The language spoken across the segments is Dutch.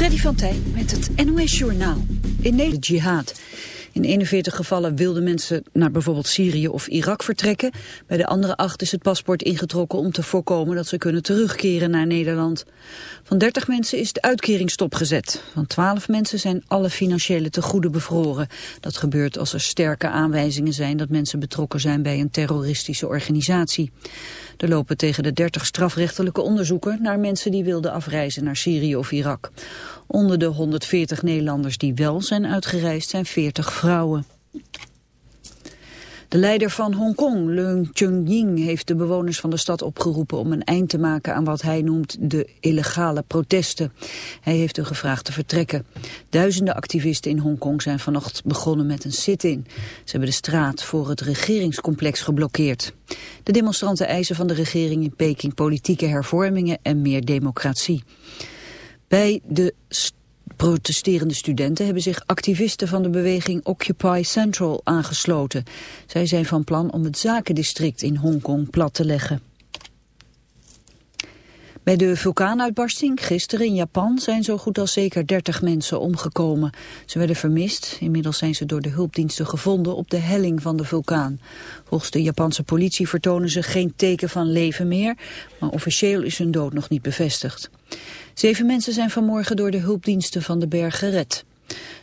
Freddy van Tijn met het NOS Journaal. In Nederland jihad. In 41 gevallen wilden mensen naar bijvoorbeeld Syrië of Irak vertrekken. Bij de andere acht is het paspoort ingetrokken om te voorkomen dat ze kunnen terugkeren naar Nederland. Van 30 mensen is de uitkering stopgezet. Van 12 mensen zijn alle financiële tegoeden bevroren. Dat gebeurt als er sterke aanwijzingen zijn dat mensen betrokken zijn bij een terroristische organisatie. Er lopen tegen de 30 strafrechtelijke onderzoeken naar mensen die wilden afreizen naar Syrië of Irak. Onder de 140 Nederlanders die wel zijn uitgereisd zijn 40 vrouwen. De leider van Hongkong, Leung Chun-ying, heeft de bewoners van de stad opgeroepen om een eind te maken aan wat hij noemt de illegale protesten. Hij heeft hun gevraagd te vertrekken. Duizenden activisten in Hongkong zijn vannacht begonnen met een sit-in. Ze hebben de straat voor het regeringscomplex geblokkeerd. De demonstranten eisen van de regering in Peking politieke hervormingen en meer democratie. Bij de protesterende studenten hebben zich activisten van de beweging Occupy Central aangesloten. Zij zijn van plan om het zakendistrict in Hongkong plat te leggen. Bij de vulkaanuitbarsting gisteren in Japan zijn zo goed als zeker 30 mensen omgekomen. Ze werden vermist. Inmiddels zijn ze door de hulpdiensten gevonden op de helling van de vulkaan. Volgens de Japanse politie vertonen ze geen teken van leven meer, maar officieel is hun dood nog niet bevestigd. Zeven mensen zijn vanmorgen door de hulpdiensten van de berg gered.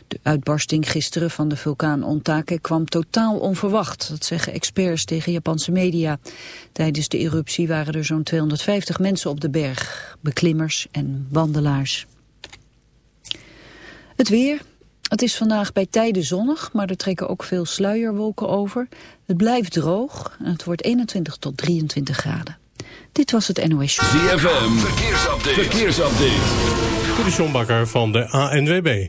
De uitbarsting gisteren van de vulkaan Ontake kwam totaal onverwacht. Dat zeggen experts tegen Japanse media. Tijdens de eruptie waren er zo'n 250 mensen op de berg. Beklimmers en wandelaars. Het weer. Het is vandaag bij tijden zonnig, maar er trekken ook veel sluierwolken over. Het blijft droog en het wordt 21 tot 23 graden. Dit was het NOS Show. ZFM, verkeersupdate. verkeersupdate. Dit van de ANWB.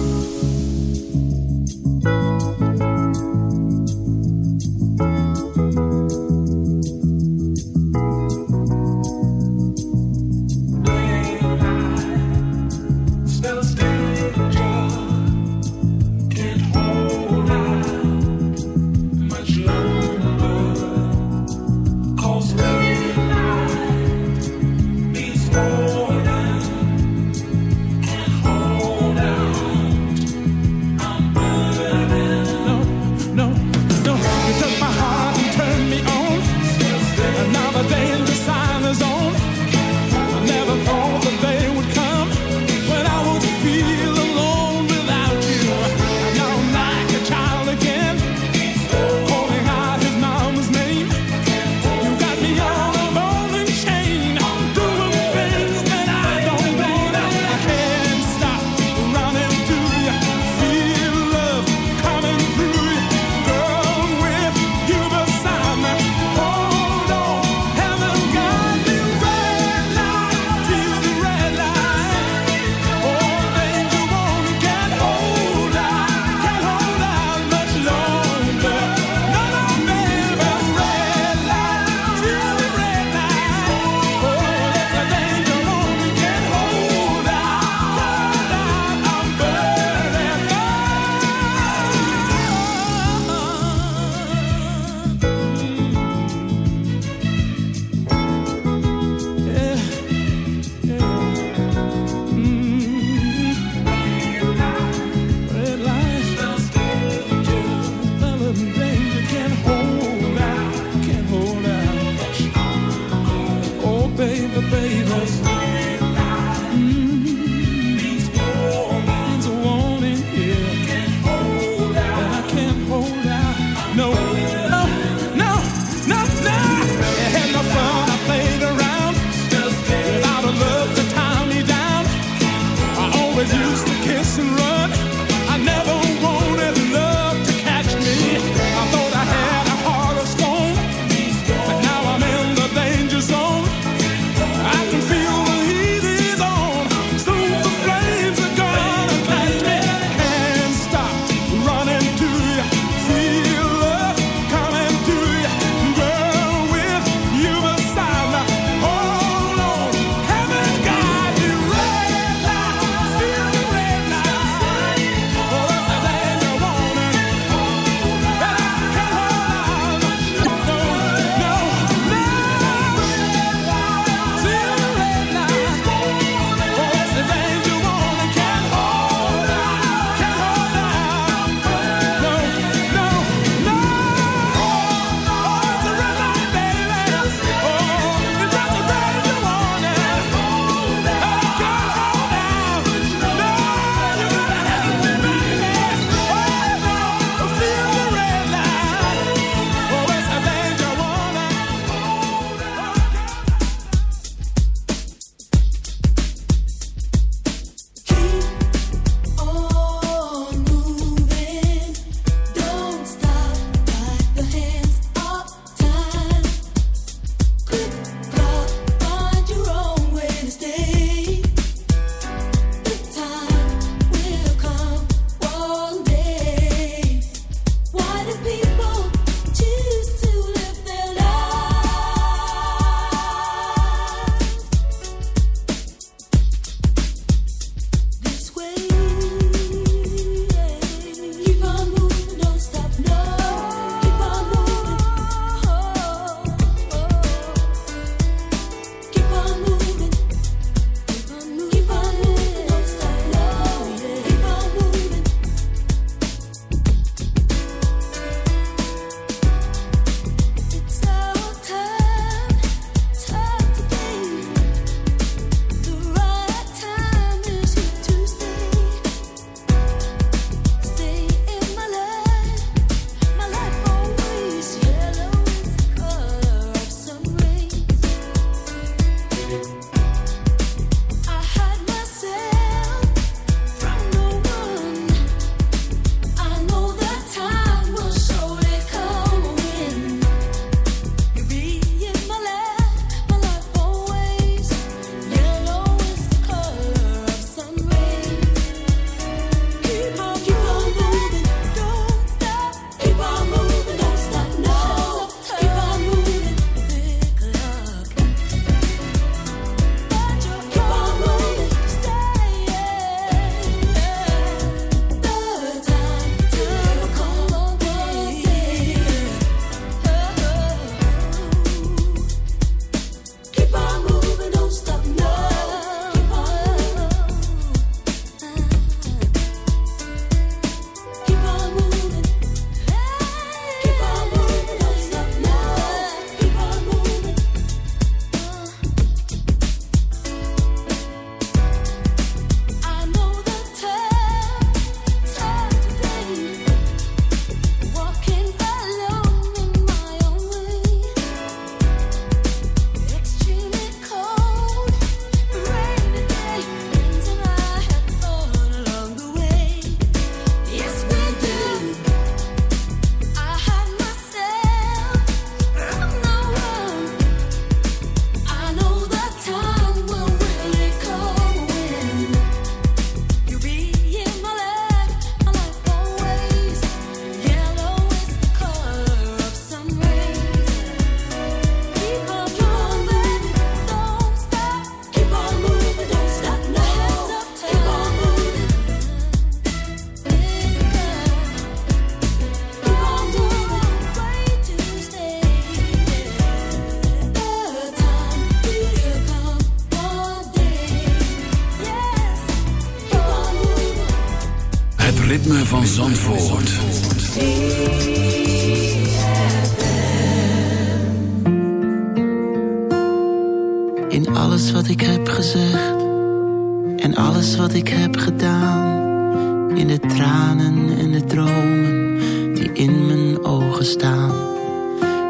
De tranen en de dromen die in mijn ogen staan.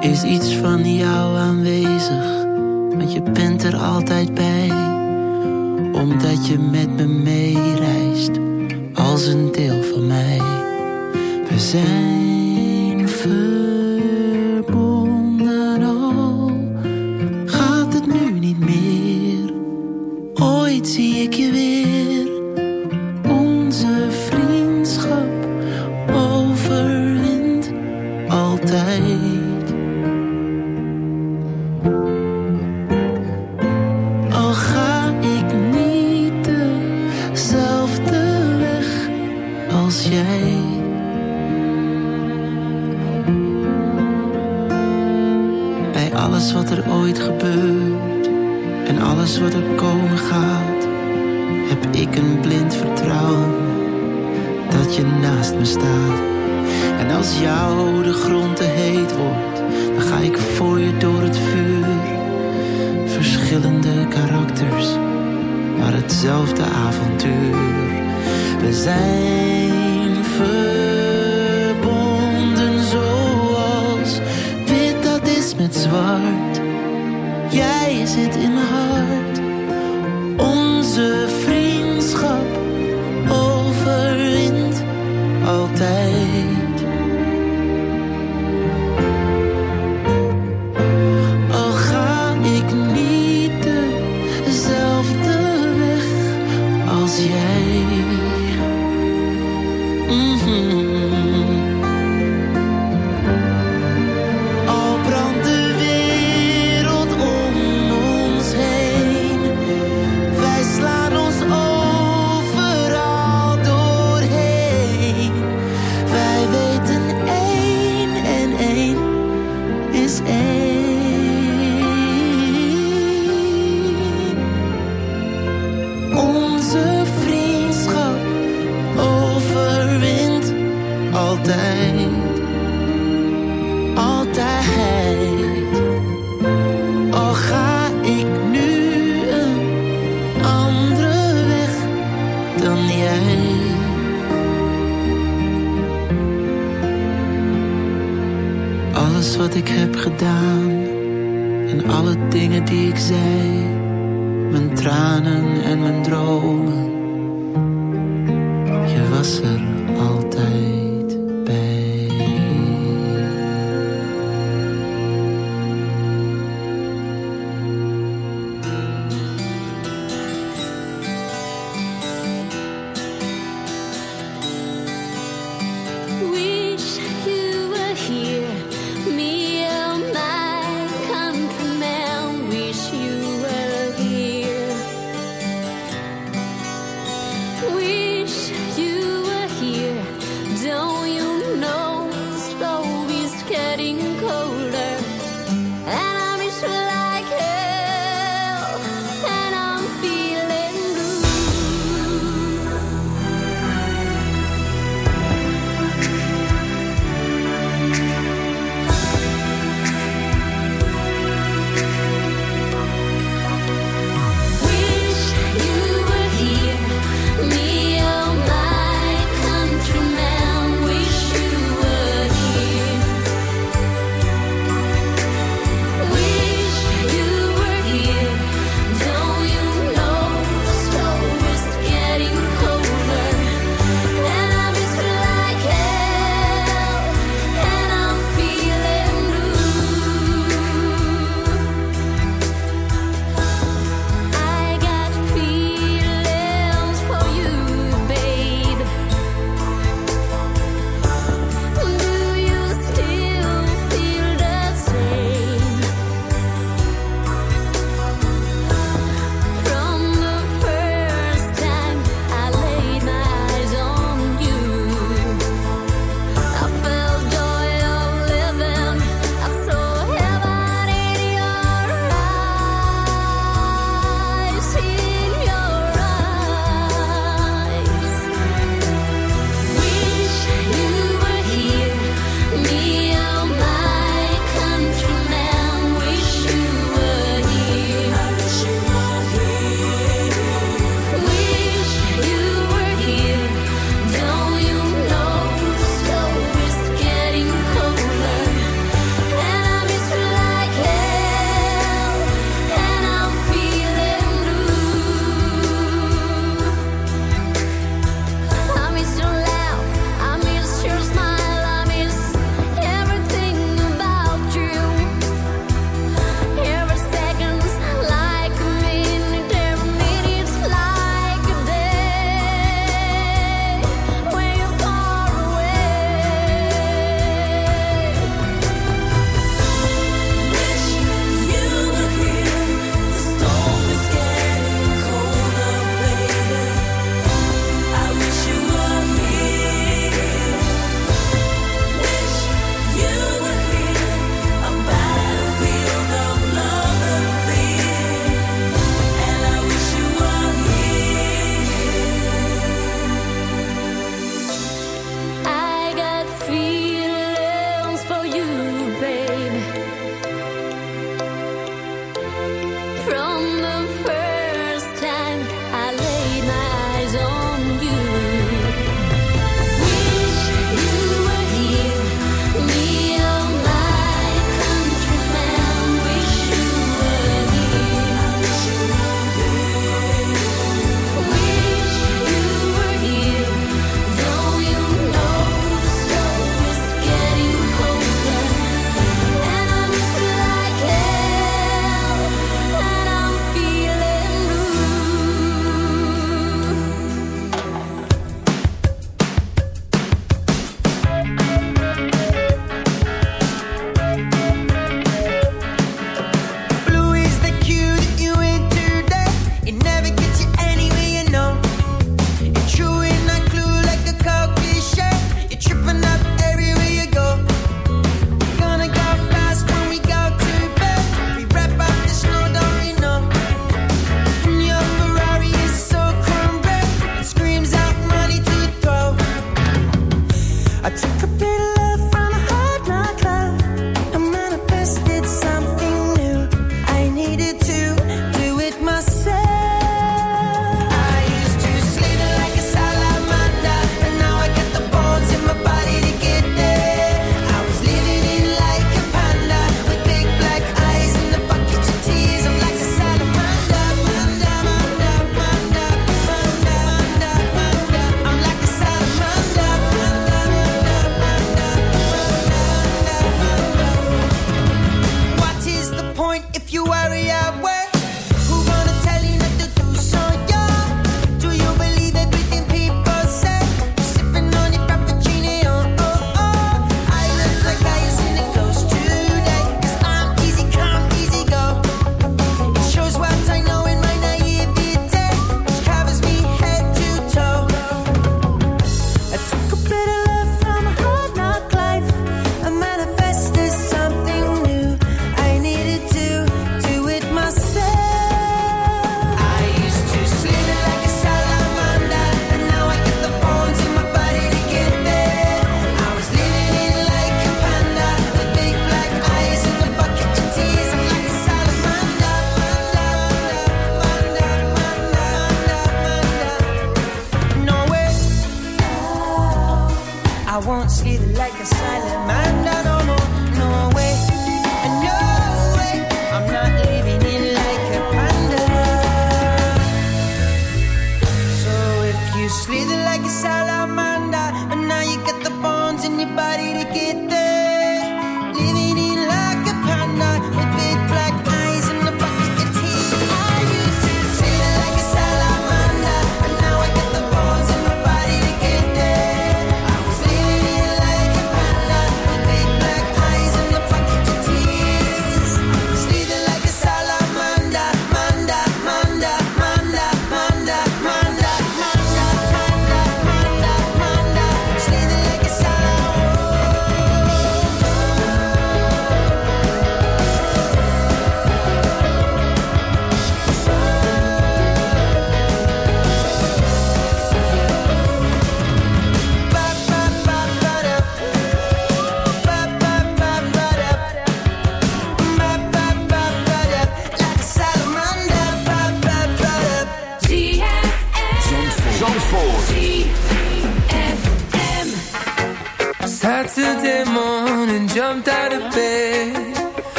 Is iets van jou aanwezig, want je bent er altijd bij. Omdat je met me meereist, als een deel van mij. We zijn verbonden al, gaat het nu niet meer. Ooit zie ik je weer, wat er komen gaat, heb ik een blind vertrouwen dat je naast me staat. En als jou de grond te heet wordt, dan ga ik voor je door het vuur. Verschillende karakters, maar hetzelfde avontuur. We zijn verbonden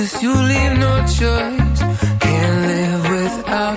this. You leave no choice. Can't live without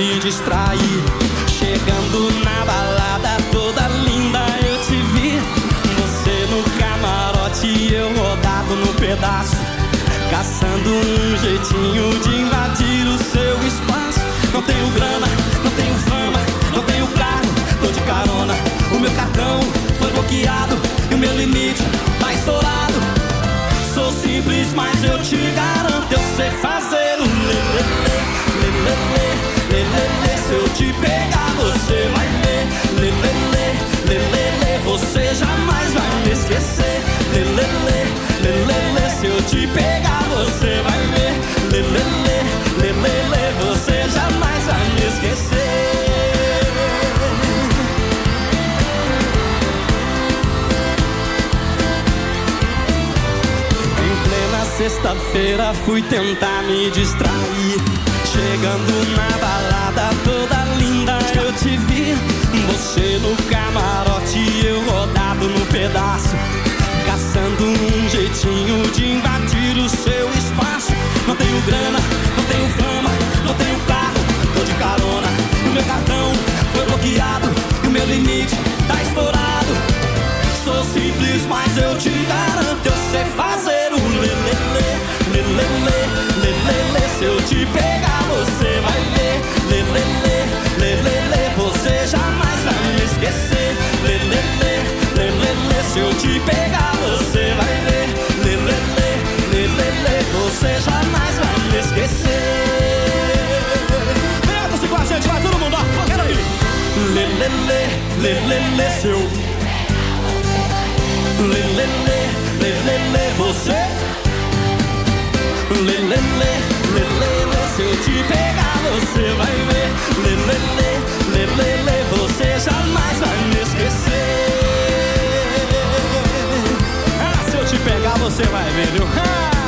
Just. Fui tentar me distrair. Chegando na balada lê, lê, lê, seu. Lê, lê, lê, lê, lê, lê, você. Lê, lê, lê, lê, lê, lê, se eu te pegar, você vai ver. Lê, lê, lê, lê, lê, lê, você jamais vai me esquecer. Ah, se eu te pegar, você vai ver, viu? Ah!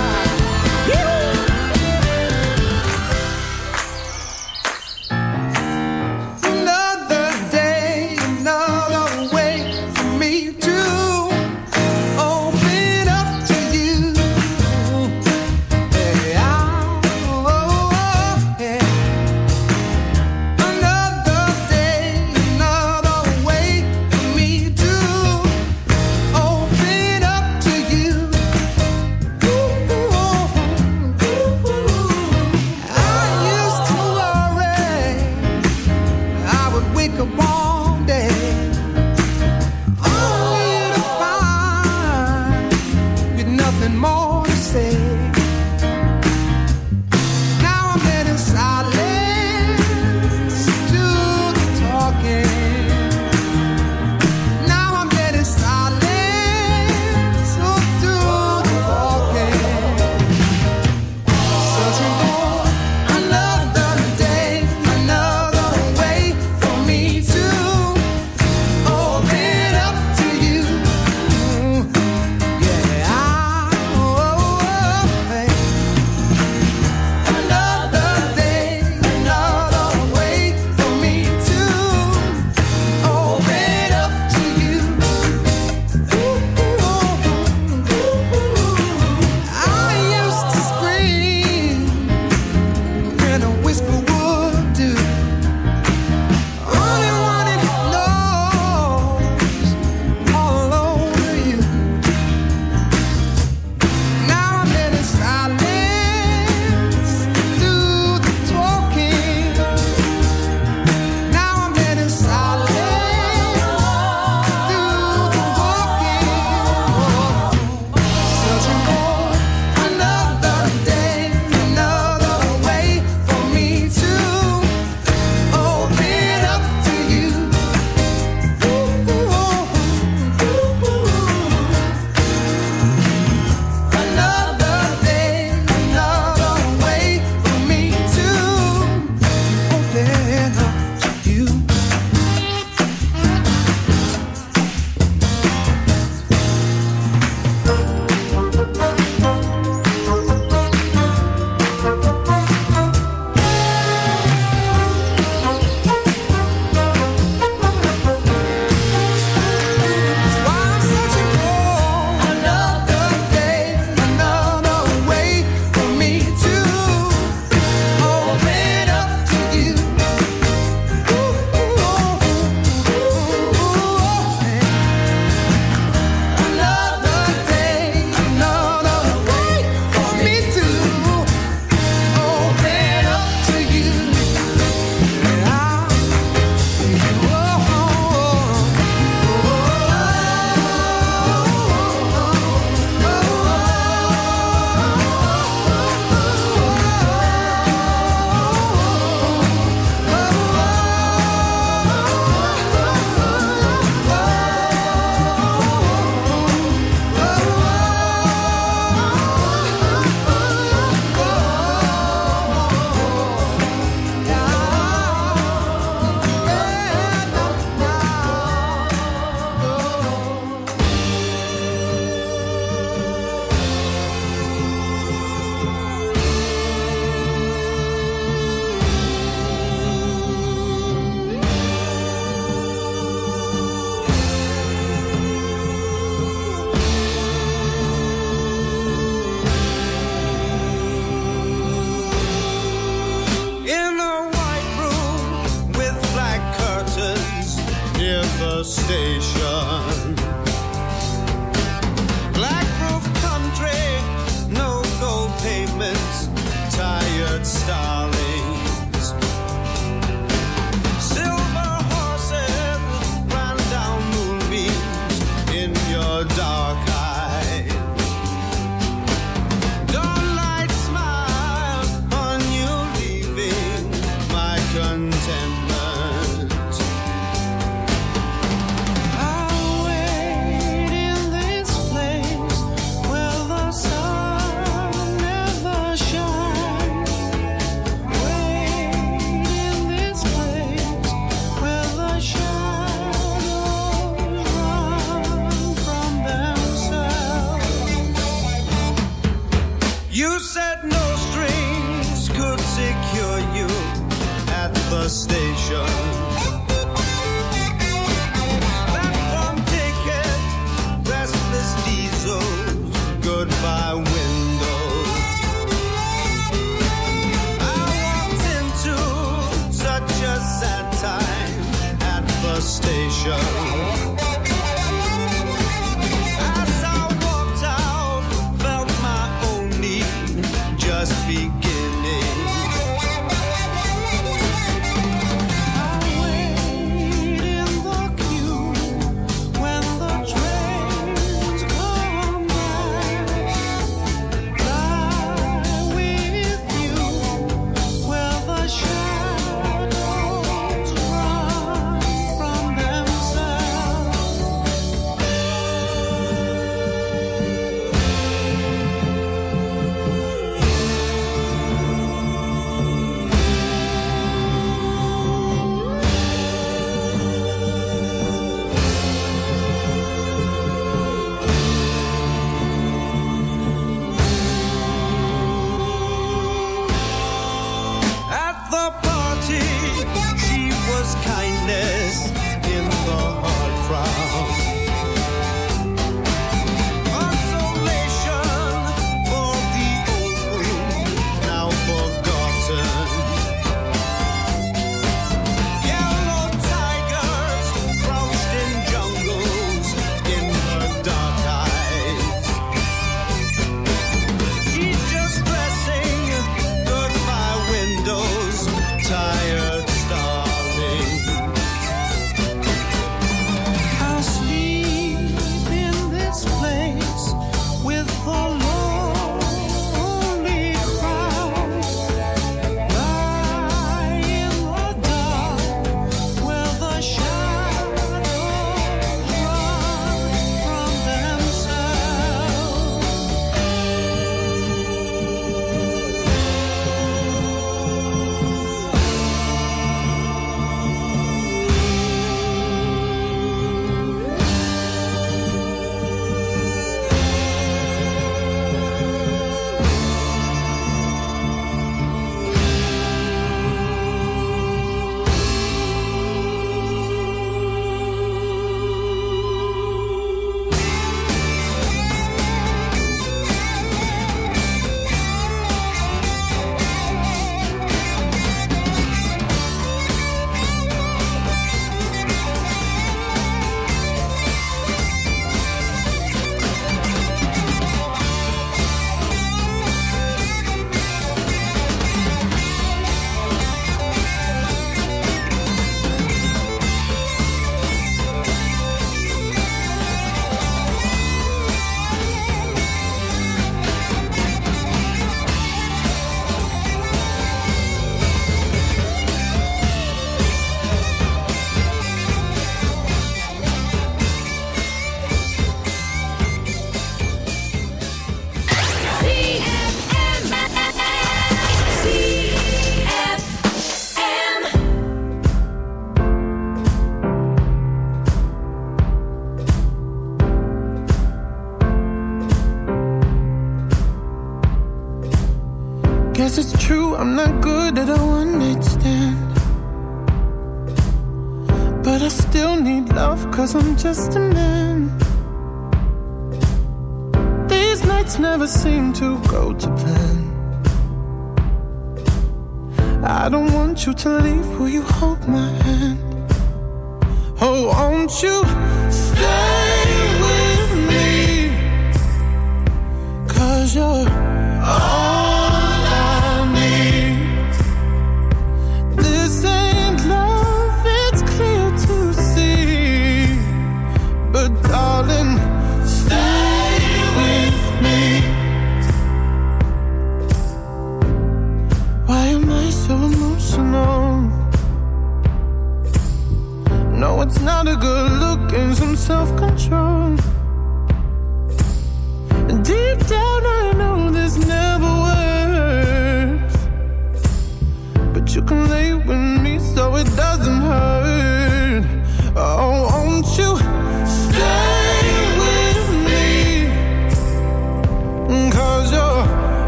station. Just